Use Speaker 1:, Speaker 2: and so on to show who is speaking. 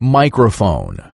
Speaker 1: microphone.